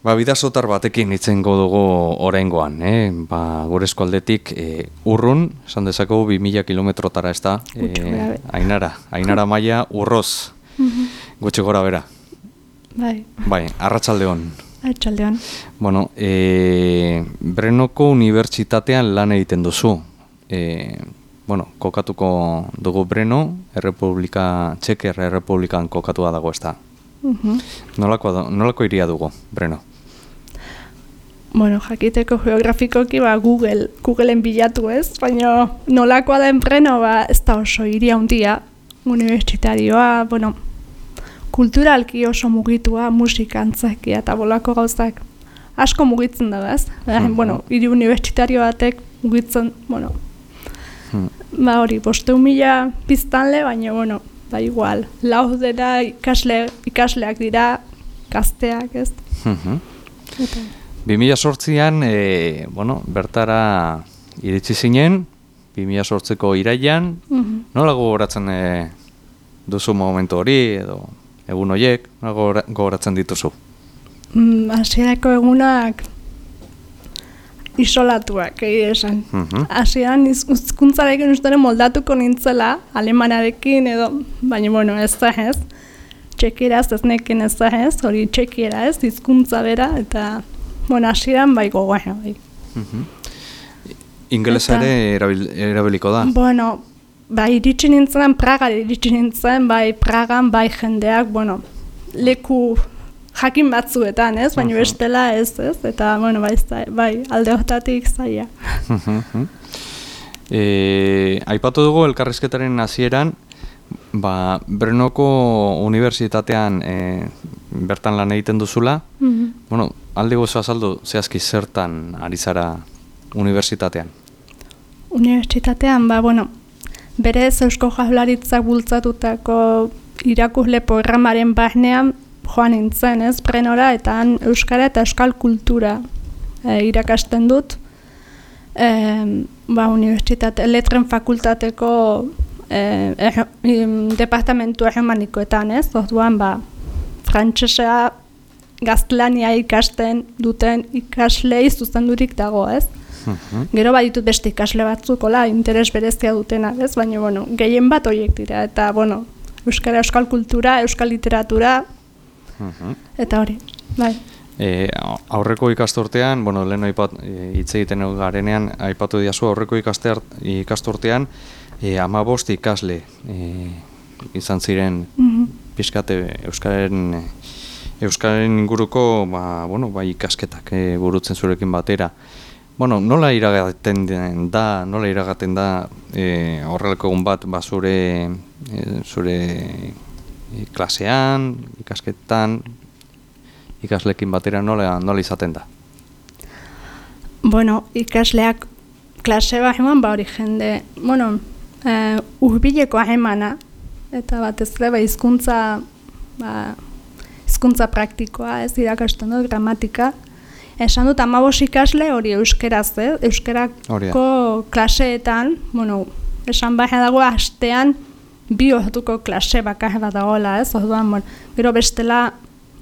Ba, bidazotar batekin itzen dugu orengoan, eh? ba, gure eskualdetik e, urrun, esan dezako 2000 kilometrotara ez da, e, ainara, ainara maia urroz, mm gutxi gora bera. Bai. Bai, arratsaldeon. Arratsaldeon. Bueno, e, Brenoko Unibertsitatean lan egiten duzu. E, bueno, kokatuko dugu Breno, Errepublika, Txeker Errepublikan kokatua dago ez da. Mm nolako, nolako iria dugu, Breno? Bueno, jakiteko geografikoki ba, Google, Googleen bilatu ez, baina nolakoa da enpreno ba, ez da oso iria handia universitarioa, bueno, kulturalki oso mugitua, musika antzakia eta bolako gauzak asko mugitzen da ez, hmm. bueno, hiri universitario batek mugitzen, bueno, hmm. ba hori, boste mila biztanle, baina, bueno, ba igual, lau dira ikasle, ikasleak dira, gazteak ez. Hmm. 2008an, e, bueno, bertara iritsi zinen, 2008ko iraian, mm nola gogoratzen e, duzu momentu hori, edo egun horiek, nola gogoratzen dituzu? Mm, Hasierako egunak isolatuak, egi esan. Mm Hasieran izkuntzarekin usteren moldatuko nintzela, alemanarekin edo, baina bueno, ez da ez. Txekieraz ez nekin ez da ez, hori txekiera ez, izkuntza bera, eta bueno, hasieran bai gogoa, bai. Mhm. Ingelesa ere erabiliko da? Bueno, bai iritsi nintzen, Praga iritsi nintzen, bai Pragan, bai jendeak, bueno, leku jakin batzuetan, ez? Baina bestela ez, ez? Eta, bueno, bai, zai, bai alde hortatik zaia. e, aipatu dugu elkarrizketaren hasieran, ba, Brenoko Unibertsitatean e, bertan lan egiten duzula, mm bueno, alde gozo azaldu zehazki zertan ari zara unibertsitatean? Unibertsitatean, ba, bueno, berez Eusko Jaularitzak bultzatutako irakusle programaren bahnean joan nintzen, ez, prenora, eta han Euskara eta Euskal Kultura e, irakasten dut. E, ba, Unibertsitate, letren fakultateko e, e, departamentu egemanikoetan, ez, orduan, ba, frantsesea gaztelania ikasten duten ikaslei zuzendurik dago, ez? Mhm. Gero baditut beste ikasle batzuk, hola, interes berezia dutena, ez? Baina, bueno, gehien bat horiek dira, eta, bueno, Euskara, Euskal Kultura, Euskal Literatura, mhm. eta hori, bai. E, aurreko ikasturtean, bueno, lehen aipat, e, hitz egiten garenean, aipatu diazu aurreko ikasturtean, e, ama bost ikasle e, izan ziren mm pixkate Euskaren Euskaren inguruko ba, bueno, bai ikasketak e, burutzen zurekin batera. Bueno, nola iragaten da, nola iragaten da e, horrelako egun bat ba, zure, e, zure klasean, ikasketan, ikaslekin batera nola, nola izaten da? Bueno, ikasleak klase bat eman ba hori jende, bueno, uh, urbileko ahemana, eta bat ez ba, hizkuntza ba, hizkuntza praktikoa, ez irakasten dut, gramatika. Esan dut, amabos ikasle hori euskeraz, eh? euskerako klaseetan, bueno, esan baina dago hastean, bi horretuko klase bakar bat dagoela, ez? Orduan, bueno, gero bestela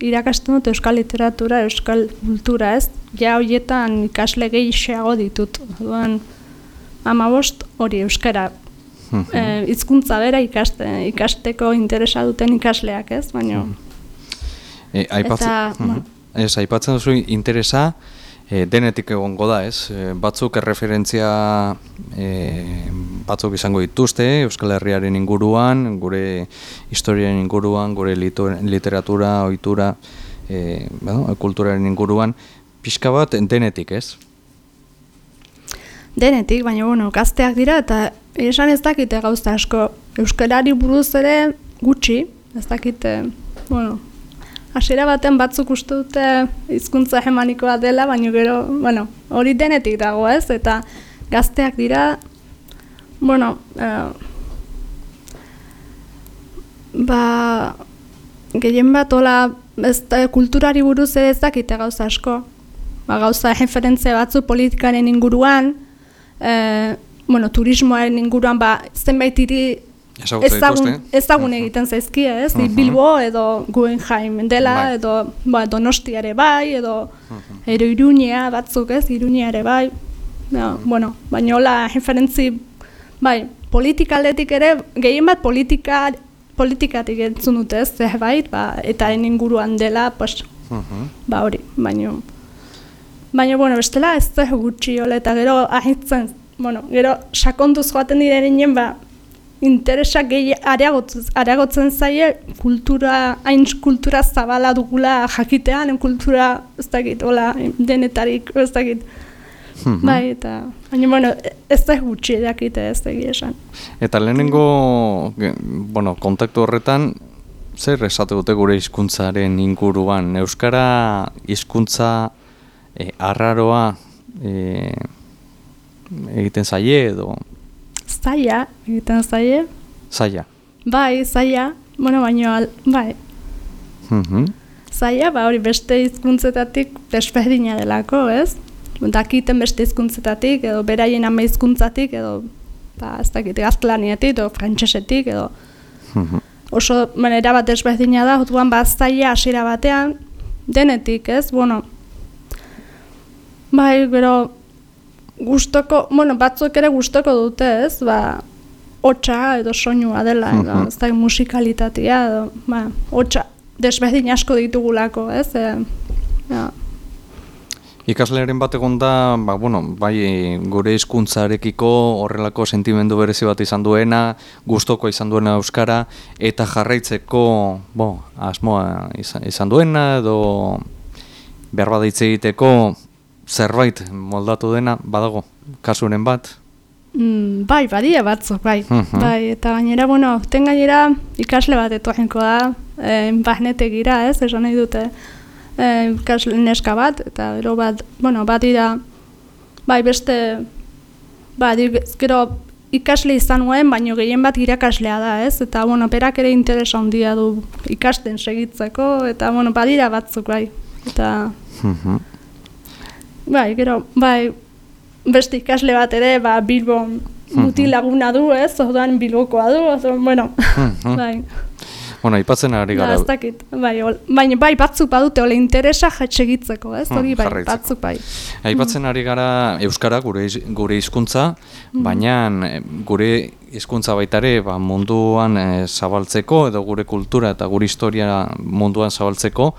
irakasten dut euskal literatura, euskal kultura, ez? Ja horietan ikasle gehiago ditut. Orduan, amabost hori euskara eh, hizkuntza bera ikaste, ikasteko interesa duten ikasleak, ez? Baina e, aipatzen, Eta, ez, aipatzen duzu interesa e, denetik egongo da, ez? E, batzuk erreferentzia e, batzuk izango dituzte Euskal Herriaren inguruan, gure historiaren inguruan, gure literatura, ohitura, e, bueno, kulturaren inguruan, pixka bat denetik, ez? Denetik, baina bueno, gazteak dira eta esan ez dakite gauza asko. Euskarari buruz ere gutxi, ez dakite, bueno, hasiera baten batzuk uste dute hizkuntza hegemonikoa dela, baina gero, bueno, hori denetik dago ez, eta gazteak dira, bueno, eh, ba, gehien bat, hola, ez, kulturari buruz ere ez dakite gauza asko. Ba, gauza referentzia batzu politikaren inguruan, eh, bueno, turismoaren inguruan, ba, zenbait iri Ezagutzen ezagun, ezagun egiten zaizkie, ez? Mhm. Bilbo edo Guggenheim dela, Bai. edo ba, Donostia ere bai, edo Mhm. ero Iruñea batzuk, ez? Iruñea ere bai. Ja, bueno, baina hola referentzi, bai, politika aldetik ere, gehien bat politika, politikatik entzun dute, ez? Zerbait, ba, eta inguruan dela, pues, ba hori, baino baina bueno, bestela ez gutxi hola eta gero ahitzen, bueno, gero sakonduz joaten direnien ba interesak gehi areagotzen, areagotzen zaie kultura, hain kultura zabala dugula jakitean, kultura ez dakit, hola, denetarik, ez dakit, Mhm. bai, eta, baina, bueno, ez da gutxi dakite ez egia esan. Eta lehenengo, bueno, kontaktu horretan, zer esate dute gure hizkuntzaren inguruan? Euskara hizkuntza e, arraroa e, egiten zaie edo Zaila, egiten zaie, zaila? bai, zaila, bueno, baina, al- bai, Mhm. zaila, ba hori beste hizkuntzetatik desberdina delako, ez? Dakiten beste hizkuntzetatik edo beraien ama hizkuntzatik edo ba ez dakit gaztelaniatik edo frantsesetik edo Mhm. oso manera bat desberdina da, orduan ba zaila hasiera batean denetik, ez? Bueno, bai, gero gustoko, bueno, batzuk ere gustoko dute, ez? Ba, hotsa edo soinua dela, edo, Mhm. ez da musikalitatea, edo, ba, hotsa desberdin asko ditugulako, ez? E, ja. Ikasleren bat egon da, ba, bueno, bai gure hizkuntzarekiko horrelako sentimendu berezi bat izan duena, gustoko izan duena euskara eta jarraitzeko, bo, asmoa izan, izan duena edo behar hitz egiteko zerbait moldatu dena badago kasuren bat. Mm, bai, badia batzuk, bai. Mhm. Bai, eta gainera, bueno, aurten gainera ikasle bat etorrenko da, eh, bahnetegira, ez, esan nahi dute, eh, ikasle neska bat, eta gero bat, bueno, bat dira, bai, beste, ba, gero ikasle izan nuen, baino gehien bat irakaslea da, ez, eta, bueno, berak ere interesa handia du ikasten segitzeko, eta, bueno, badira batzuk, bai, eta, Mhm. Bai, gero, bai, beste ikasle bat ere, ba, Bilbon mutilaguna du, ez? Orduan Bilbokoa du, orduan, bueno, Mhm. bai. Bueno, aipatzen ari Ba, gara. ez dakit, bai, ol, baina bai, batzuk badute, ole interesa jetxegitzeko, ez? Hmm, Hori bai, jarraitzeko. batzuk bai. Aipatzen ari gara euskara gure gure hizkuntza, baina eh, gure hizkuntza baitare ba, munduan eh, zabaltzeko edo gure kultura eta gure historia munduan zabaltzeko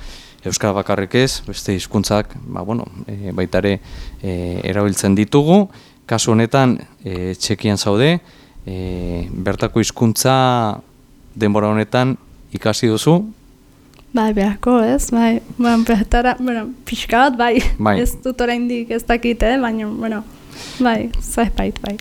euskara bakarrik ez, beste hizkuntzak ba, bueno, e, baitare e, erabiltzen ditugu. Kasu honetan e, txekian zaude, e, bertako hizkuntza denbora honetan ikasi duzu, Bai, beharko, ez? Bai, ba, bertara, bueno, pixka bat, bai. Bai. Ez dut oraindik ez dakit, eh? baina, bueno, bai, zerbait, bai.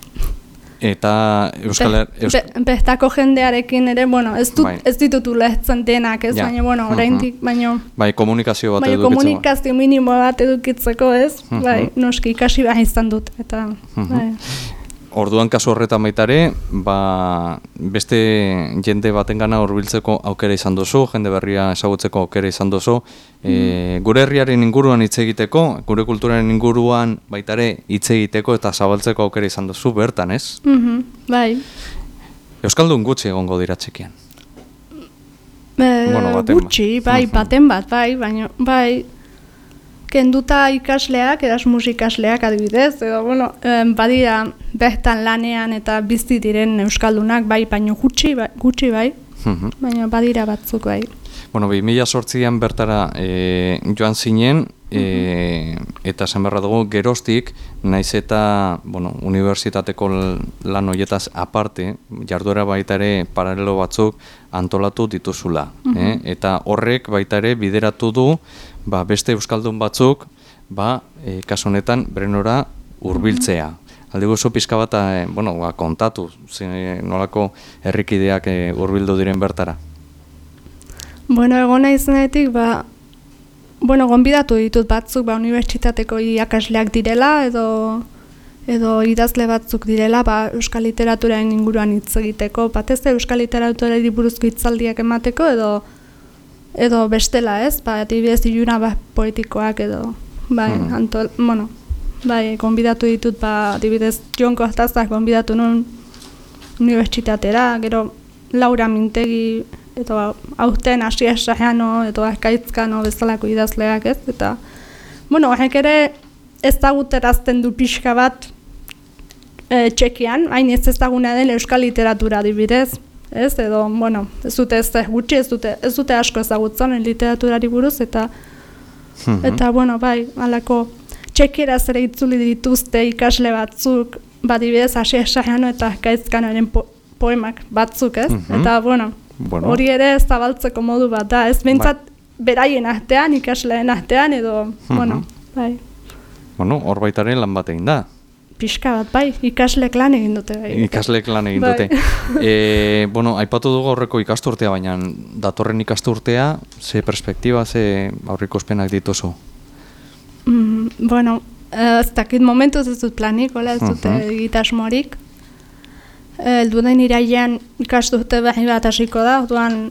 Eta Euskal Her- Eusk- be- Bertako jendearekin ere, bueno, ez, dut, Bai. ez ditut ulertzen denak, ez? Ja. Baina, bueno, oraindik, baina... bai, komunikazio bat Baina edukitzen ba. komunikazio minimo bat edukitzeko ez, Mhm. bai, noski ikasi behar izan dut, eta, Mhm. bai. Orduan kasu horretan baitare, ba, beste jende batengana hurbiltzeko aukera izan duzu, jende berria ezagutzeko aukera izan duzu, e, gure herriaren inguruan hitz egiteko, gure kulturaren inguruan baitare hitz egiteko eta zabaltzeko aukera izan duzu bertan, ez? Mhm, bai. Euskaldun gutxi egongo dira txikian. E, Bueno, baten bat. gutxi, bai, baten bat, bai, baina, bai, kenduta ikasleak, Erasmus ikasleak adibidez, edo, bueno, badira bertan lanean eta bizi diren euskaldunak, bai, baina gutxi, bai, gutxi, bai, Mhm. baina badira batzuk, bai. Bueno, 2008an bertara e, joan zinen, e, eta esan beharra dugu geroztik, naiz eta bueno, unibertsitateko lan hoietaz aparte, jarduera baita ere paralelo batzuk antolatu dituzula. eh? Eta horrek baita ere bideratu du ba, beste euskaldun batzuk, ba, e, kasu honetan brenora hurbiltzea. Alde guzu pizka bat, e, bueno, ba, kontatu, ze, nolako herrikideak e, hurbildu diren bertara. Bueno, egon naizenetik, ba, bueno, gonbidatu ditut batzuk, ba, unibertsitateko irakasleak direla, edo edo idazle batzuk direla, ba, euskal literaturaren inguruan hitz egiteko, batez ere euskal literaturari buruzko hitzaldiak emateko, edo edo bestela, ez? Ba, adibidez iluna ba, poetikoak edo, bai, Mhm. antol, bueno, bai, gonbidatu ditut, ba, adibidez Jon Kortazak gonbidatu nun unibertsitatera, gero Laura Mintegi, edo aurten Asia Sajano, edo Arkaitzkano bezalako idazleak ez, eta, bueno, horrek ere ezaguterazten du pixka bat e, txekian, hain ez ezaguna den euskal literatura dibidez, ez, edo, bueno, ez dute ez gutxi, ez dute, ez dute asko ezagutzen literaturari buruz, eta, Mhm. eta, bueno, bai, alako txekiera zere itzuli dituzte ikasle batzuk, badibidez, Asia Sajano eta Arkaitzkanoren po poemak batzuk, ez, Mhm. eta, bueno, Bueno. hori ere zabaltzeko modu bat da, ez behintzat beraien artean, ikasleen artean, edo, bueno, bai, Bueno, hor baitare lan bat egin da. pixka bat, bai, ikaslek lan egin dute, bai. Ikasleek lan egin Bai. dute. E, bueno, aipatu dugu aurreko ikasturtea, baina datorren ikasturtea, ze perspektiba, ze aurriko espenak dituzu. Mm, bueno, eh, ez dakit momentuz ez dut planik, hola, ez dute Mhm. egitasmorik. Eh, Eldu den irailean ikasturte behi bat hasiko da, orduan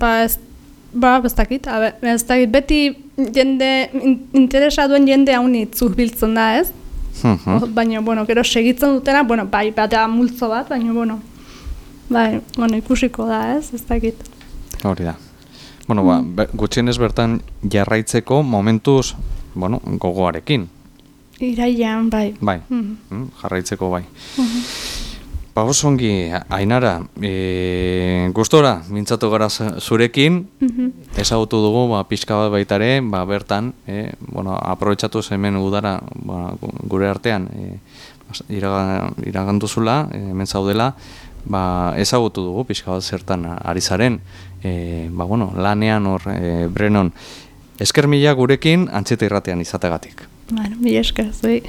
ba ez, ba, ez dakit, abe, ez dakit, beti jende, in- interesa duen jende haun itzuz biltzen da, ez? Mhm. Baina, bueno, gero segitzen dutena, bueno, bai, bada multzo bat, baina, bueno, bai, bueno, ikusiko da, ez, ez dakit. Hori da. Bueno, ba, be- gutxienez bertan jarraitzeko momentuz, bueno, gogoarekin. Irailean, bai. Bai, Mhm. mm, jarraitzeko bai. Ba, oso ongi, Ainara, e, gustora, mintzatu gara zu- zurekin, Mhm. ezagutu dugu, ba, pixka bat baitare, ba, bertan, e, bueno, aprobetsatu hemen udara, ba, gu- gure artean, e, bas- iraga, iraganduzula, e, hemen zaudela, ba, ezagutu dugu, pixka bat zertan ari zaren, e, ba, bueno, lanean hor, e, brenon, esker mila gurekin, antxeta irratean izategatik. Bueno, mi esker, zuei.